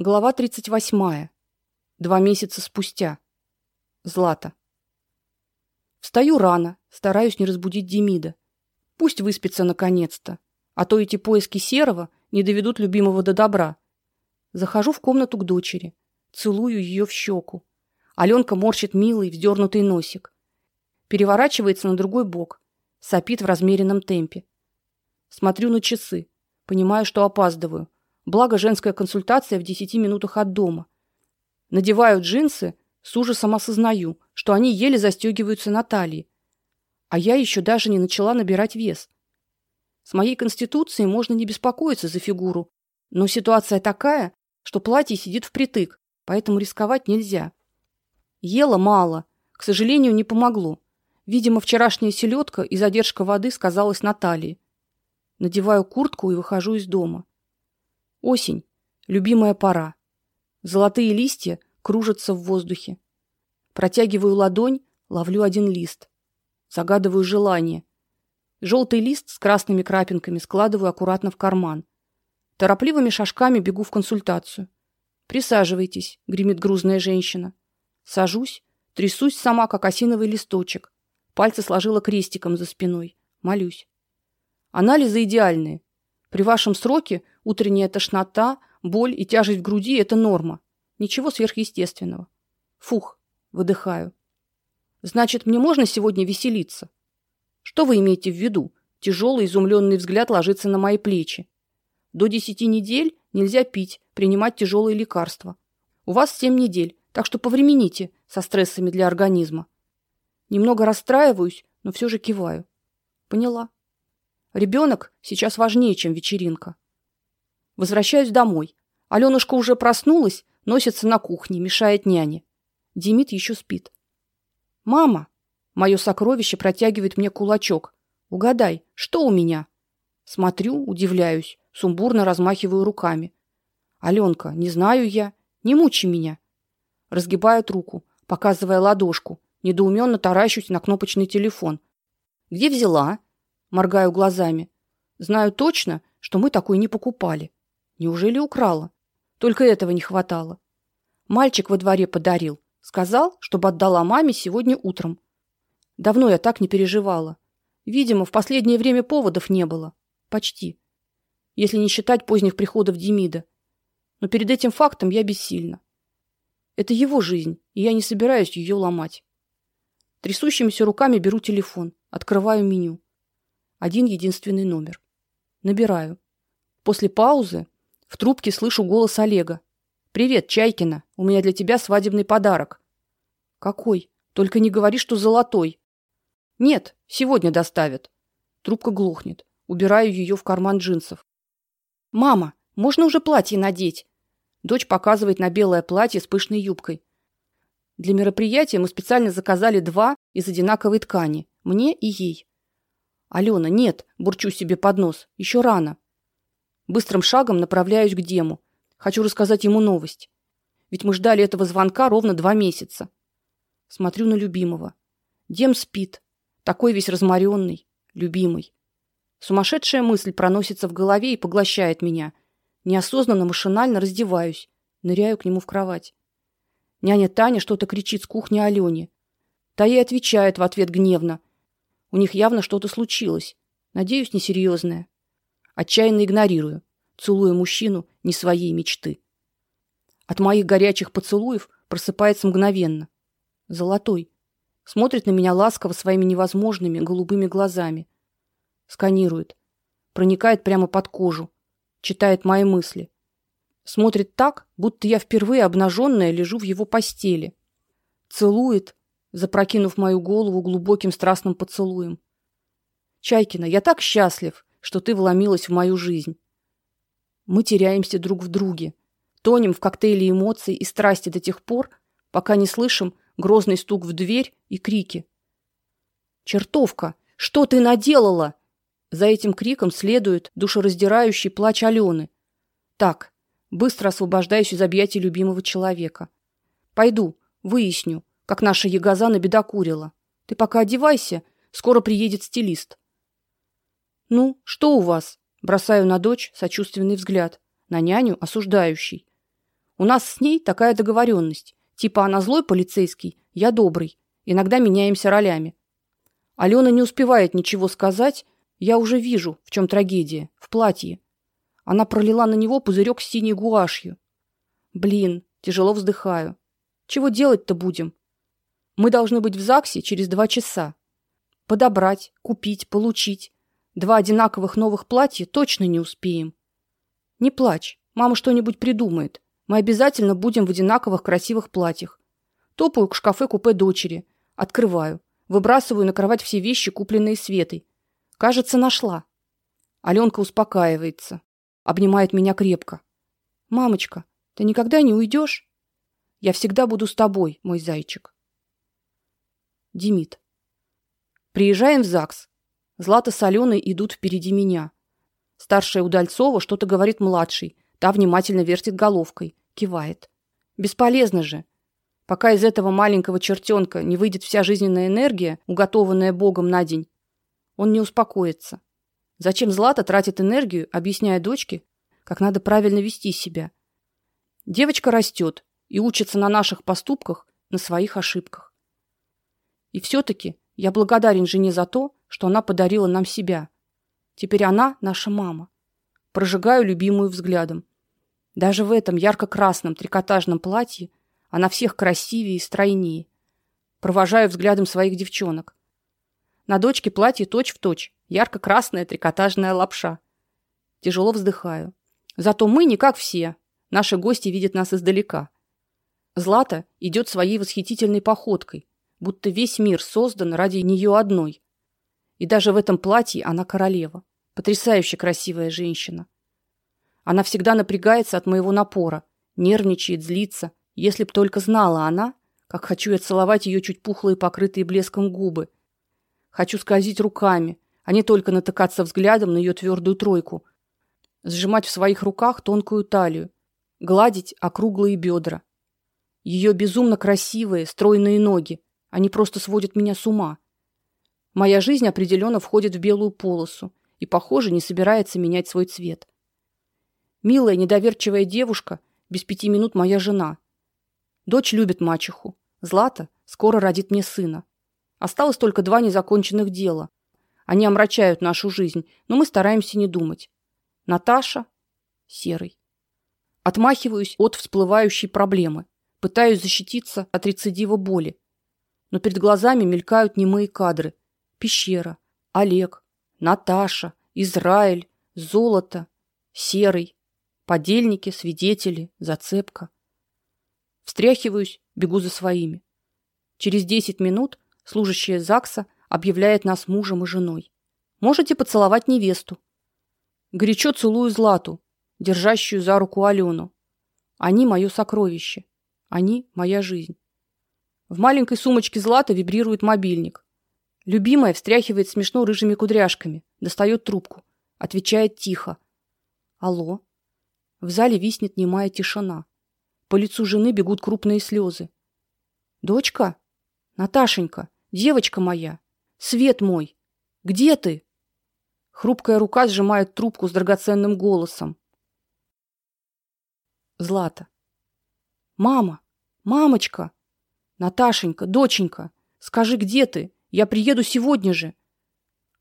Глава 38. Два месяца спустя. Злата. Встаю рано, стараюсь не разбудить Демида. Пусть выспится наконец-то, а то эти поиски серого не доведут любимого до добра. Захожу в комнату к дочери, целую ее в щеку. Алёнка морщит милый вздернутый носик. Переворачивается на другой бок, сопит в размеренном темпе. Смотрю на часы, понимаю, что опаздываю Благо женская консультация в десяти минутах от дома. Надеваю джинсы, с ужасом осознаю, что они еле застегиваются на талии. А я еще даже не начала набирать вес. С моей конституцией можно не беспокоиться за фигуру, но ситуация такая, что платье сидит впритык, поэтому рисковать нельзя. Ела мало, к сожалению, не помогло. Видимо, вчерашняя селедка и задержка воды сказалась на талии. Надеваю куртку и выхожу из дома. Осень любимая пора. Золотые листья кружатся в воздухе. Протягиваю ладонь, ловлю один лист. Загадываю желание. Желтый лист с красными крапинками складываю аккуратно в карман. Торопливыми шажками бегу в консультацию. Присаживайтесь, гремит грузная женщина. Сажусь, трясусь сама, как осиновый листочек. Пальцы сложила крестиком за спиной. Молюсь. Анализы идеальные. При вашем сроке утренняя тошнота, боль и тяжесть в груди это норма. Ничего сверхъестественного. Фух, выдыхаю. Значит, мне можно сегодня веселиться? Что вы имеете в виду? Тяжелый изумленный взгляд ложится на мои плечи. До десяти недель нельзя пить, принимать тяжелые лекарства. У вас семь недель, так что повремените со стрессами для организма. Немного расстраиваюсь, но все же киваю. Поняла. Ребенок сейчас важнее, чем вечеринка. Возвращаюсь домой. Алёнушка уже проснулась, носится на кухне, мешает няне. Демид еще спит. Мама, мое сокровище протягивает мне кулачок. Угадай, что у меня? Смотрю, удивляюсь, сумбурно размахиваю руками. Алёнка, не знаю я, не мучи меня. Разгибает руку, показывая ладошку, недоуменно таращусь на кнопочный телефон. Где взяла? Моргаю глазами. Знаю точно, что мы такой не покупали. Неужели украла? Только этого не хватало. Мальчик во дворе подарил, сказал, чтобы отдала маме сегодня утром. Давно я так не переживала. Видимо, в последнее время поводов не было. Почти. Если не считать поздних приходов Демида. Но перед этим фактом я бессильна. Это его жизнь, и я не собираюсь ее ломать. Трясущимися руками беру телефон, открываю меню. Один единственный номер. Набираю. После паузы в трубке слышу голос Олега. Привет, Чайкина. У меня для тебя свадебный подарок. Какой? Только не говори, что золотой. Нет, сегодня доставят. Трубка глохнет. Убираю ее в карман джинсов. Мама, можно уже платье надеть? Дочь показывает на белое платье с пышной юбкой. Для мероприятия мы специально заказали два из одинаковой ткани, мне и ей. Алена, нет, бурчу себе под нос. еще рано. Быстрым шагом направляюсь к Дему. Хочу рассказать ему новость. Ведь мы ждали этого звонка ровно два месяца. Смотрю на любимого. Дем спит, такой весь разморенный, любимый. Сумасшедшая мысль проносится в голове и поглощает меня. Неосознанно, машинально раздеваюсь, ныряю к нему в кровать. Няня Таня что-то кричит с кухни Алёне. Та ей отвечает в ответ гневно. У них явно что-то случилось. Надеюсь, несерьезное. Отчаянно игнорирую, целуя мужчину не своей мечты. От моих горячих поцелуев просыпается мгновенно. Золотой смотрит на меня ласково своими невозможными голубыми глазами. Сканирует, проникает прямо под кожу, читает мои мысли. Смотрит так, будто я впервые обнаженная лежу в его постели. Целует, запрокинув мою голову глубоким страстным поцелуем. Чайкина, я так счастлив, что ты вломилась в мою жизнь. Мы теряемся друг в друге, тонем в коктейле эмоций и страсти до тех пор, пока не слышим грозный стук в дверь и крики. Чертовка, что ты наделала? За этим криком следует душераздирающий плач Алены. Так, быстро освобождаюсь из объятий любимого человека. Пойду, выясню, как наша Ягоза набедокурила. Ты пока одевайся, скоро приедет стилист. Ну, что у вас? Бросаю на дочь сочувственный взгляд, на няню осуждающий. У нас с ней такая договоренность. Типа она злой полицейский, я добрый. Иногда меняемся ролями. Алена не успевает ничего сказать, я уже вижу, в чем трагедия. В платье. Она пролила на него пузырек с синей гуашью. Блин, тяжело вздыхаю. Чего делать-то будем? Мы должны быть в ЗАГСе через два часа. Подобрать, купить, получить. Два одинаковых новых платья точно не успеем. Не плачь, мама что-нибудь придумает. Мы обязательно будем в одинаковых красивых платьях. Топаю к шкафе-купе дочери, открываю, выбрасываю на кровать все вещи, купленные Светой. Кажется, нашла. Аленка успокаивается, обнимает меня крепко. Мамочка, ты никогда не уйдешь? Я всегда буду с тобой, мой зайчик. Демид. Приезжаем в ЗАГС. Злата с Аленой идут впереди меня. Старшая Удальцова что-то говорит младшей. Та внимательно вертит головкой, кивает. Бесполезно же. Пока из этого маленького чертенка не выйдет вся жизненная энергия, уготованная Богом на день, он не успокоится. Зачем Злата тратит энергию, объясняя дочке, как надо правильно вести себя? Девочка растет и учится на наших поступках, на своих ошибках. И все таки я благодарен жене за то, что она подарила нам себя. Теперь она наша мама. Прожигаю любимую взглядом. Даже в этом ярко-красном трикотажном платье она всех красивее и стройнее. Провожаю взглядом своих девчонок. На дочке платье точь-в-точь, ярко-красная трикотажная лапша. Тяжело вздыхаю. Зато мы не как все. Наши гости видят нас издалека. Злата идет своей восхитительной походкой, будто весь мир создан ради нее одной. И даже в этом платье она королева, потрясающе красивая женщина. Она всегда напрягается от моего напора, нервничает, злится. Если б только знала она, как хочу я целовать ее чуть пухлые, покрытые блеском губы. Хочу скользить руками, а не только натыкаться взглядом на ее твердую тройку, сжимать в своих руках тонкую талию, гладить округлые бедра. Ее безумно красивые, стройные ноги, они просто сводят меня с ума. Моя жизнь определенно входит в белую полосу и, похоже, не собирается менять свой цвет. Милая, недоверчивая девушка, без пяти минут моя жена. Дочь любит мачеху. Злата скоро родит мне сына. Осталось только два незаконченных дела. Они омрачают нашу жизнь, но мы стараемся не думать. Наташа, серый. Отмахиваюсь от всплывающей проблемы, пытаюсь защититься от рецидива боли но перед глазами мелькают немые кадры. Пещера, Олег, Наташа, Израиль, золото, серый, подельники, свидетели, зацепка. Встряхиваюсь, бегу за своими. Через десять минут служащая ЗАГСа объявляет нас мужем и женой. Можете поцеловать невесту. Горячо целую Злату, держащую за руку Алену. Они мое сокровище. Они моя жизнь. В маленькой сумочке Злата вибрирует мобильник. Любимая встряхивает смешно рыжими кудряшками, достает трубку, отвечает тихо. Алло. В зале виснет немая тишина. По лицу жены бегут крупные слезы. Дочка, Наташенька, девочка моя, свет мой, где ты? Хрупкая рука сжимает трубку с драгоценным голосом. Злата. Мама, мамочка, Наташенька, доченька, скажи, где ты? Я приеду сегодня же.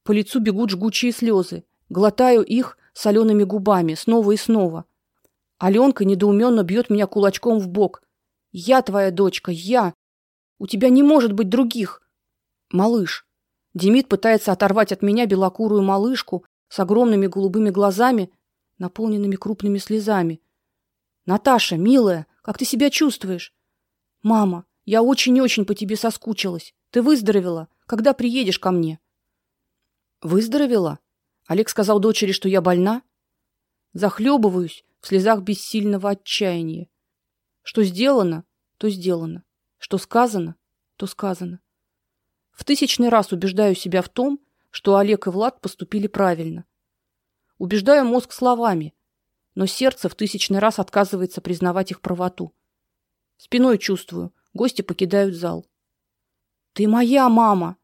По лицу бегут жгучие слезы. Глотаю их солеными губами снова и снова. Аленка недоуменно бьет меня кулачком в бок. Я твоя дочка, я. У тебя не может быть других. Малыш. Демид пытается оторвать от меня белокурую малышку с огромными голубыми глазами, наполненными крупными слезами. Наташа, милая, как ты себя чувствуешь? Мама, я очень-очень по тебе соскучилась. Ты выздоровела? Когда приедешь ко мне? Выздоровела? Олег сказал дочери, что я больна. Захлебываюсь в слезах бессильного отчаяния. Что сделано, то сделано. Что сказано, то сказано. В тысячный раз убеждаю себя в том, что Олег и Влад поступили правильно. Убеждаю мозг словами, но сердце в тысячный раз отказывается признавать их правоту. Спиной чувствую, Гости покидают зал. Ты моя мама.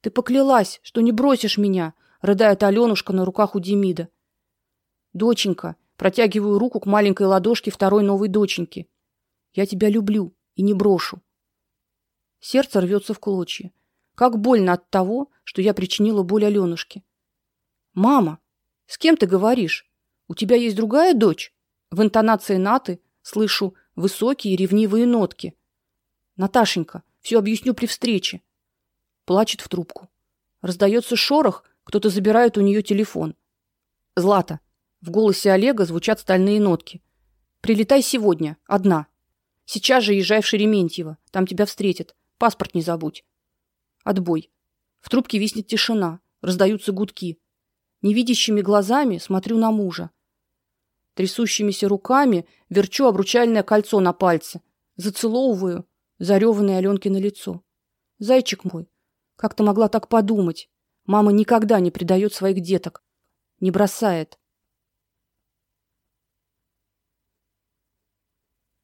Ты поклялась, что не бросишь меня, рыдает Алёнушка на руках у Демида. Доченька, Протягиваю руку к маленькой ладошке второй новой доченьки. Я тебя люблю и не брошу. Сердце рвется в клочья. Как больно от того, что я причинила боль Алёнушке. Мама, с кем ты говоришь? У тебя есть другая дочь? В интонации Наты слышу высокие ревнивые нотки. Наташенька, все объясню при встрече. Плачет в трубку. Раздается шорох, кто-то забирает у нее телефон. Злата. В голосе Олега звучат стальные нотки. Прилетай сегодня, одна. Сейчас же езжай в Шереметьево, там тебя встретят. Паспорт не забудь. Отбой. В трубке виснет тишина, раздаются гудки. Невидящими глазами смотрю на мужа. Трясущимися руками верчу обручальное кольцо на пальце, зацеловываю зареванное Алёнки на лицо. Зайчик мой, как ты могла так подумать? Мама никогда не предает своих деток, не бросает.